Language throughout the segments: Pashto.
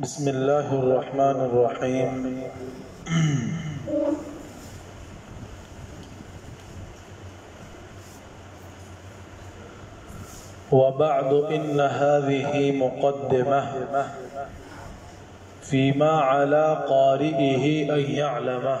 بسم الله الرحمن الرحيم وبعد إن هذه مقدمة فيما على قارئه أن يعلمه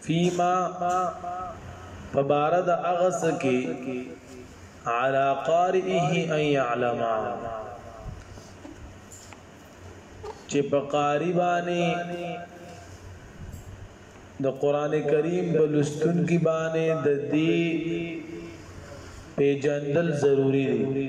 فيما په باره د هغه څه کې على قارئه ان يعلم چې په قاری باندې د قران کریم په لستون کې باندې د دې پیجندل ضروری دی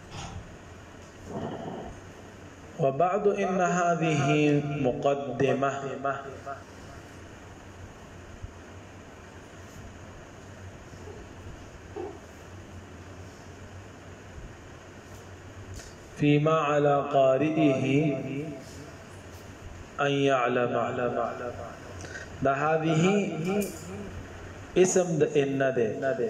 وبعد إن هذه مقدمة فيما على قارئه أن يعلم دا هذه اسم ده إن ده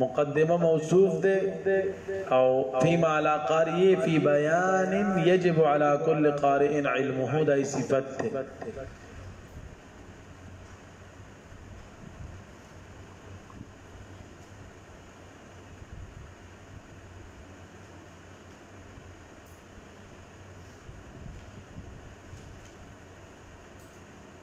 مقدمه موصوف ده او فيما على قارئ في بيان يجب على كل قارئ علمه ده صفته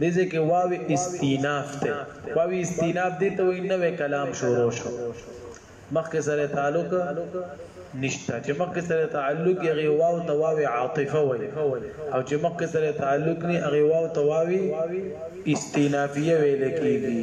دې ځای کې واو استیناف ته واو استیناف دې ته وایي نوې کلام شروع شو مخکې سره تعلق نشته چې مخکې سره تعلق یې غي واو ته واو عاطفه وایي او چې مخکې سره تعلق نه هغه واو ته واوي استینافیه ویل کېږي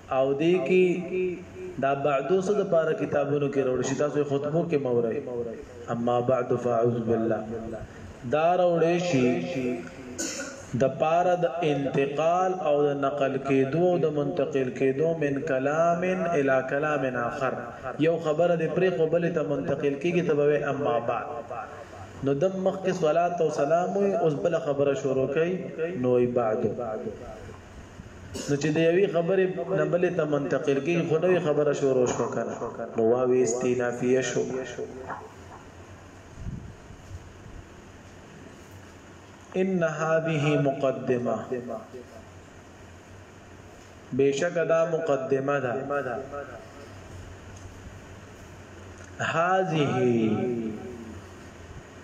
او دې کې دا بعدو څه د پاره کتابونو کې راوړل شي تاسو خطبو کې مورای اما بعد فاعوذ بالله دا راوړل شي د پاره د انتقال او د نقل کېدو او د منتقل کېدو من کلام الی کلام اخر یو خبره د پرې خو بل ته منتقل کېږي ته به اما بعد نو د مخکې صلات او سلام او بل خبره شروع کړي نو بعد نو چې د یوې خبرې نه بلې ته منتقل کېږي خو نوې خبره شروع شوه که نه نو واو یې استینافیه شو ان هذه مقدمه بشک دا مقدمه ده هذه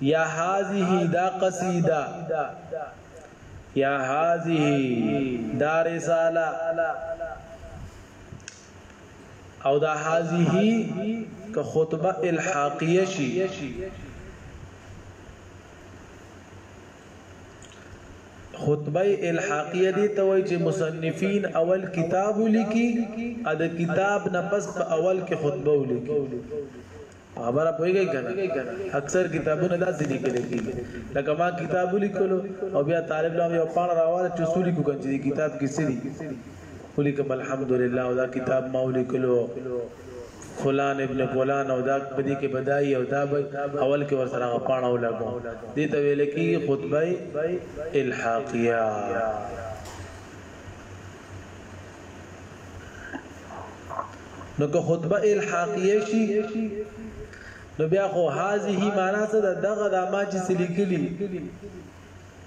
یا هذه دا قصیده یا هذه دا رساله او دا هذه که خطبه الحاقیه شي خطبه الحاقیه دي ته وای چې مصنفین اول کتاب ولیکي ا د کتاب نه پس په اول کې خطبه ولیکي په خبره پوهیږئ کنه اکثر کتابونه داسې لیکل کیږي لکه ما کتاب لیکلو او بیا طالب له یو پاڼه راواله چې سوري کو کنه چې کتاب کې سړي ولیکم الحمدلله او دا کتاب ما ولیکلو فلان ابن فلان او دا بدی کې بدای او دا بای اول کې ور سره پاڼه ولګو دې ته ویل کی خطبه الحاقیه نو که خطبه الحاقیه شي نو بیا خو هذه معنا څه ده دغه د ما چې سلیکلی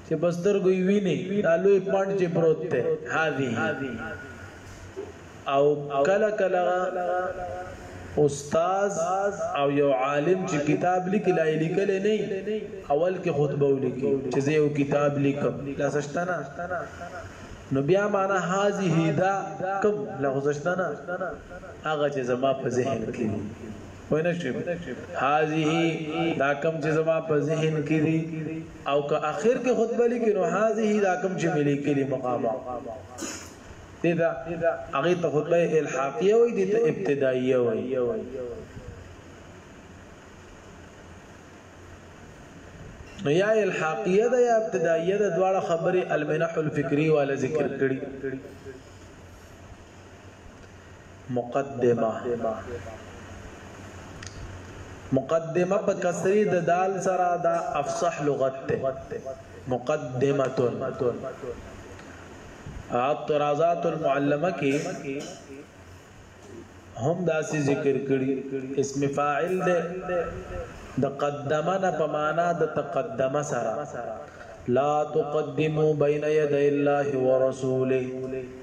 چې بستر ګوي ویني دا لوی پاند چې پروت ده هذه او کله کله استاد او یو عالم چې کتاب لیکي لا لیکل نه اول کې خطبه ولیکي چې زه یو کتاب لیکم لا سشتنه نو بیا معنا هذه دا کم لغزشتنا هغه چې زما په ذهن کې دي وینه شي هذه دا کم چې زما په ذهن کې دي او که اخر کې خطبه لیکي نو هذه دا کم چې ملي کې دي مقامه دې دا هغه ته خطبه الحاقیه وي دې ته ابتداییه وي یا الحاقیه ده یا ابتدائیه ده دواړه خبرې المنح الفکری والا ذکر کړي مقدمه مقدمه په کسری د دال سره دا افصح لغت ته مقدمه اعتراضات المعلمه کې هم داسې ذکر کړي اسم فاعل ده د قدمنا په معنا د تقدم سره لا تقدمو بین ید الله ورسوله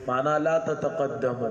معنا لا تتقدمو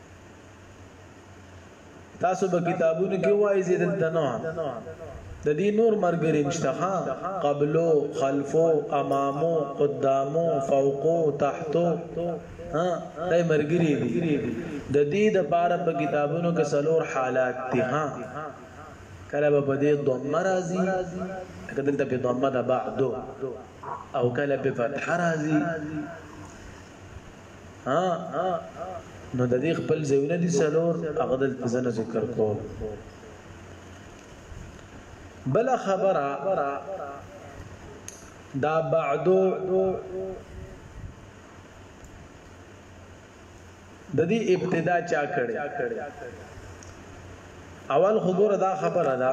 تاسو به کتابونو کې وایي زه دلته نه د دې نور مرګري مشته ها قبلو خلفو امامو قدامو فوقو تحتو ها دای مرګري دي د دې د پاره په کتابونو کې څلور حالات دي ها کله به په دې ضمه راځي کله دلته په ضمه ده بعدو او کله په فتح راځي ها نو د دې خپل ځایونه دي سلور هغه د تزنه ذکر کو بل خبره دا بعدو د دې ابتدا چا کړي اول خبر دا خبره ده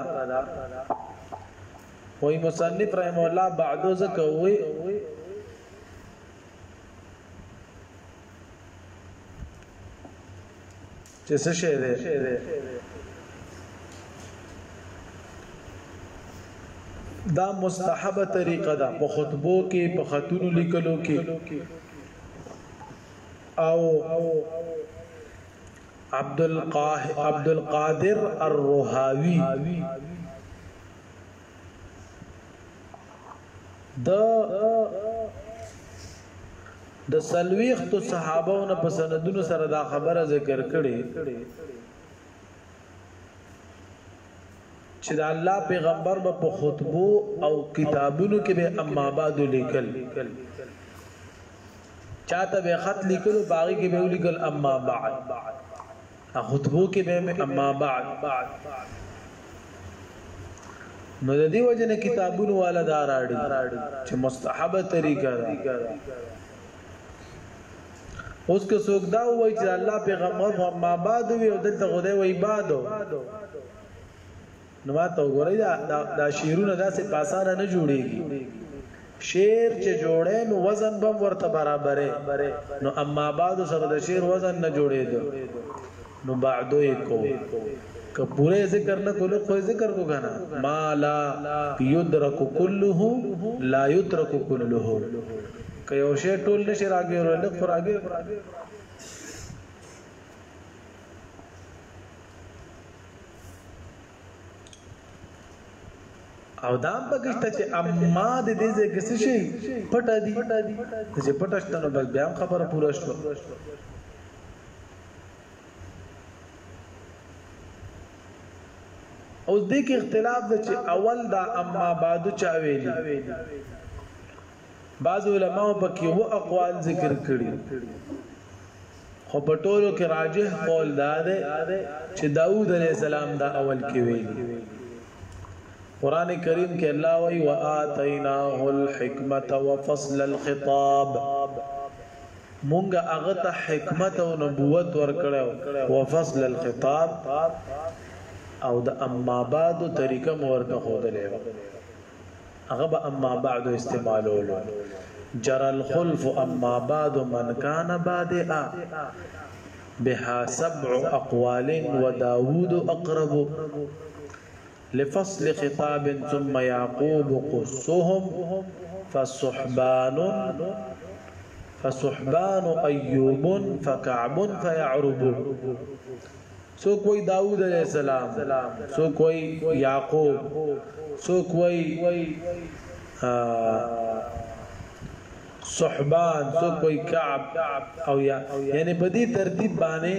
وای مصنف رحم الله بعدو زکه وی چې څه شی دی دا مستحبه طریقه ده په خطبو کې په خاتونو لیکلو کې او عبد القاه عبد القادر الرهاوي د د سلويخت صحابو نه په سندونو سره دا خبره ذکر کړي چې د الله پیغمبر په خطبو او کتابونو کې به اما بعد لیکل چاته به خط لیکلو باغی کې به لیکل اما بعد په خطبو کې به مې اما بعد نو د دې وجه نه کتابونو والا دا راړي چې مستحبه طریقه ده اوس که څوک دا وایي چې الله پیغمبر ما بعد وي او دلته خدای وایي بعد نو ما ته وګورئ دا دا شعرونه داسې په اسانه نه جوړیږي شعر چې جوړې نو وزن بم ورته برابرې نو اما بعد سره د شعر وزن نه جوړېدو نو بعدو یې کو که پوره ذکر نه کولو خو ذکر کو کنه ما لا یدرک کله لا یترک کله که یو شی ټول نشي راګي ورو لږ راګي او دا هم پکشته چې اما د دې ځای کې څه شي پټه دي چې پټه شته نو بس بیا هم خبره پوره شوه اوس دې کې اختلاف ده چې اول دا اما بعد چا ویلي بعضو علماو پکې اووه اقوال ذکر کړي خو په ټولو کې راجح قول دا دی چې داوود علیه السلام دا اول کې ویلي قران کریم کې الله وایي واتیناه الحکمت وفصل الخطاب مونږه هغه ته حکمت او نبوت ورکړو او فصل الخطاب او د اما بعد طریقه مورته خودلې اغب اما بعد استعمالولو جرى الخلف اما بعد من كان بادئا بها سبع اقوال وداوود اقرب لفصل خطاب ثم يعقوب قصهم فصحبان فصحبان ايوب فكعب فيعرب څوک وای داوود علیه السلام څوک وای یعقوب څوک وای صحبان څوک وای کعب او یا یعنی په دې ترتیب باندې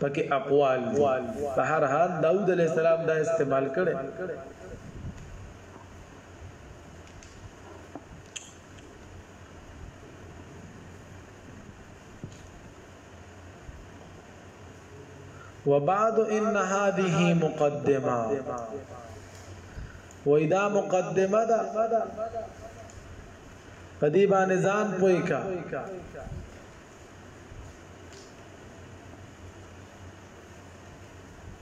پکې اقوال په هر حال داوود علیه السلام دا استعمال کړي وبعد ان هذه مقدمه وېدا مقدمه ده په دې باندې ځان پوي کا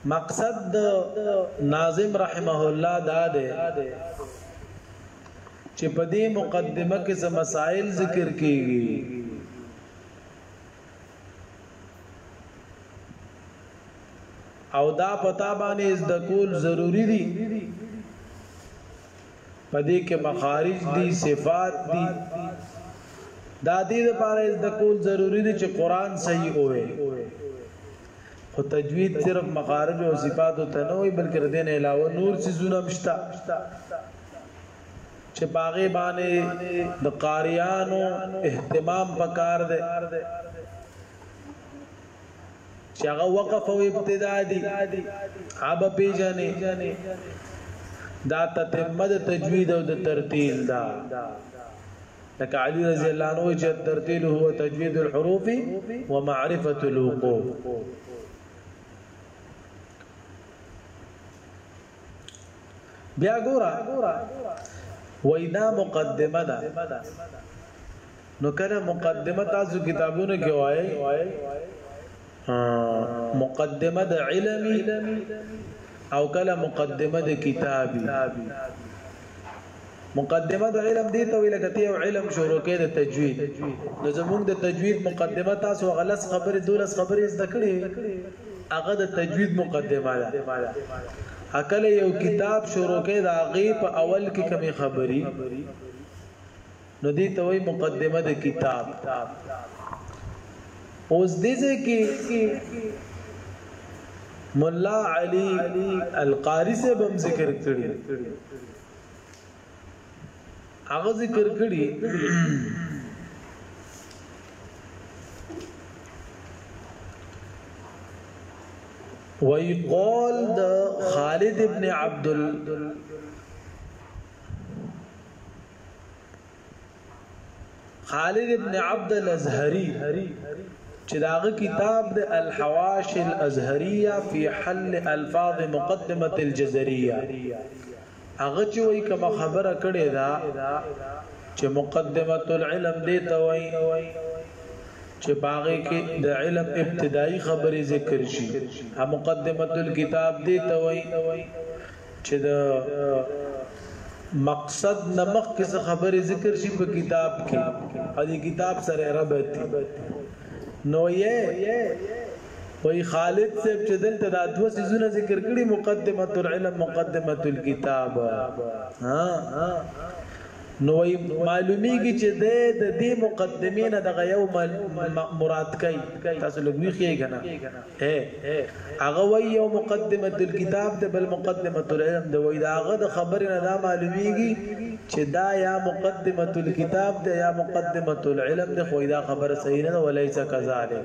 مقصد ناظم رحمه الله دا ده چې په دې مقدمه کې څه مسائل ذکر کیږي او دا پتا باندې زده کول ضروری دي پدې کې مخارج دي صفات دي دا دې لپاره زده کول ضروری دي چې قران صحیح وي خو تجوید صرف مخارج او صفات ته نه وي بلکې دین علاوه نور څه زونه مشتا چې په هغې باندې د قاریانو اهتمام په کار دی چې هغه وقف او ابتدا دي عبا پیژنې دا تتمه د تجوید او د ترتیل دا لکه علی رضی الله عنه چې ترتیل هو تجوید الحروف ومعرفه الوقوف بیا ګوره وای دا مقدمه ده نو کله مقدمه تاسو کتابونو کې وای مقدمه د علمي او کله مقدمه د کتابي مقدمه د علم دی ته وی لکه ته یو علم شروع کې د تجوید نو زمونږ د تجوید مقدمه تاسو غلس خبرې دولس خبرې زده کړې هغه د تجوید مقدمه ده عقل یو کتاب شروع کې د هغه په اول کې کمی خبري نو دې ته وی مقدمه د کتاب اوس دې کې مولا علی القاری سے بم ذکر کړی هغه ذکر کړي وی قول د خالد ابن عبد خالد ابن عبد الازهری چې داغه کتاب د الحواش الازهریه فی حل الفاظ مقدمه الجزریه هغه چې وای کوم خبره کړې ده چې مقدمه العلم دې ته وای چې باغې کې د علم ابتدایي خبرې ذکر شي هم مقدمه الكتاب دې ته وای چې د مقصد نه مخکې څه خبرې ذکر شي په کتاب کې او د کتاب سره ربط دي نو یې وی خالد صاحب چې دلته دا دوه سيزونه ذکر کړي مقدمه العلم مقدمه الكتاب ها نو وای معلومیږي چې د د دې مقدمې نه دغه یو مراد کوي تاسو لګوي خېګه نه اے هغه وای یو مقدمه د کتاب د بل مقدمه تر علم د وای دا هغه د خبرې نه دا معلومیږي چې دا یا مقدمه الكتاب ده یا مقدمه العلم ده خو دا خبره صحیح نه ولایسه کذالک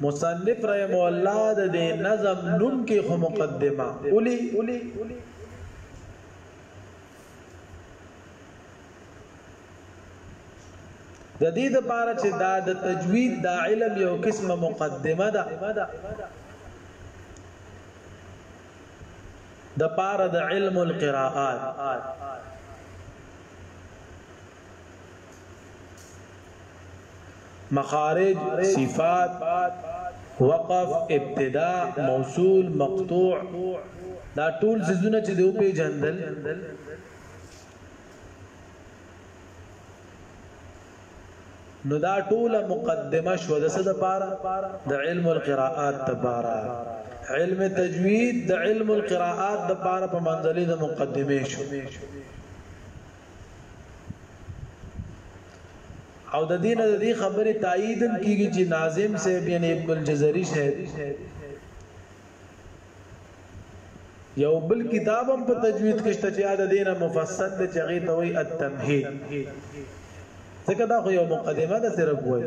مصنف رحم الله د دې نظم نوم کې خو مقدمه اولی د دې د پاره چې دا د تجوید دا علم یو قسمه مقدمه ده د پاره د علم القراءات مخارج، صفات، وقف، ابتداء، موصول، مقطوع دا ټول سيزونه چې دوی په جندل نو دا ټوله مقدمه شو د څه د پاره د علم القراءات د پاره علم تجوید د علم القراءات د پاره په منځلې د مقدمه شو او د دین د دې خبره تایید کیږي چې ناظم صاحب یعنی ابن الجزری صاحب یو بل کتاب هم په تجوید کې شته چې د دینه مفصل د چغې ته وایي التمهید ځکه دا خو یو مقدمه ده صرف وایي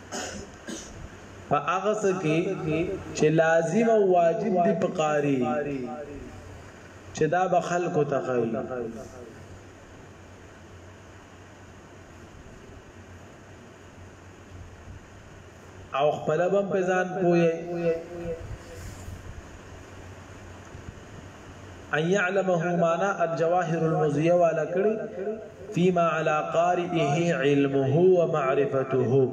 په هغه څه کې چې لازم او واجب دي په قاری چې دا به خلکو ته خایي او خپل بم په ځان پوي ان يعلمه معنا الجواهر المزيه والا کړي فيما على قارئه علمه ومعرفته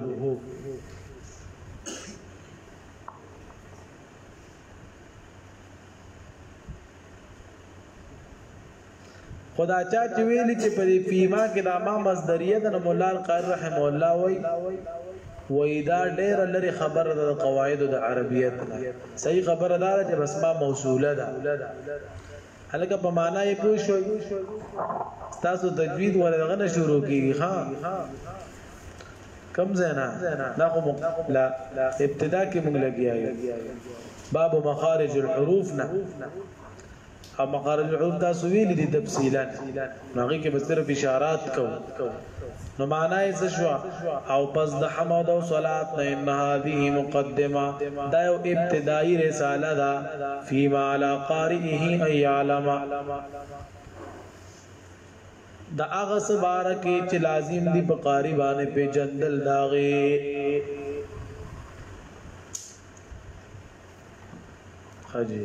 خو دا چا چې ویلي چې په دې فیما کې دا ما مصدریه ده نو مولا القاری رحمه الله وای وای دا ډېر لري خبره ده قواعد د عربیت نه صحیح خبره ده چې بس ما موصوله ده هلکه په معنا یې پوه شوي تاسو تجوید ورغه نه شروع کیږي ها کم زینا دا خو لا ابتدا کې موږ لګیا یو باب مخارج الحروف نه او مقارن العروف تاسو ویل دي تفصیلا هغه کې بس صرف اشارات کو نو معنا یې څه شو او پس د حمد او صلات نه ان هذه مقدمه دا یو ابتدایي رساله ده فيما على قارئه اي علم دا هغه سباره کې چې لازم دي په قاری باندې په جندل داغه حاجی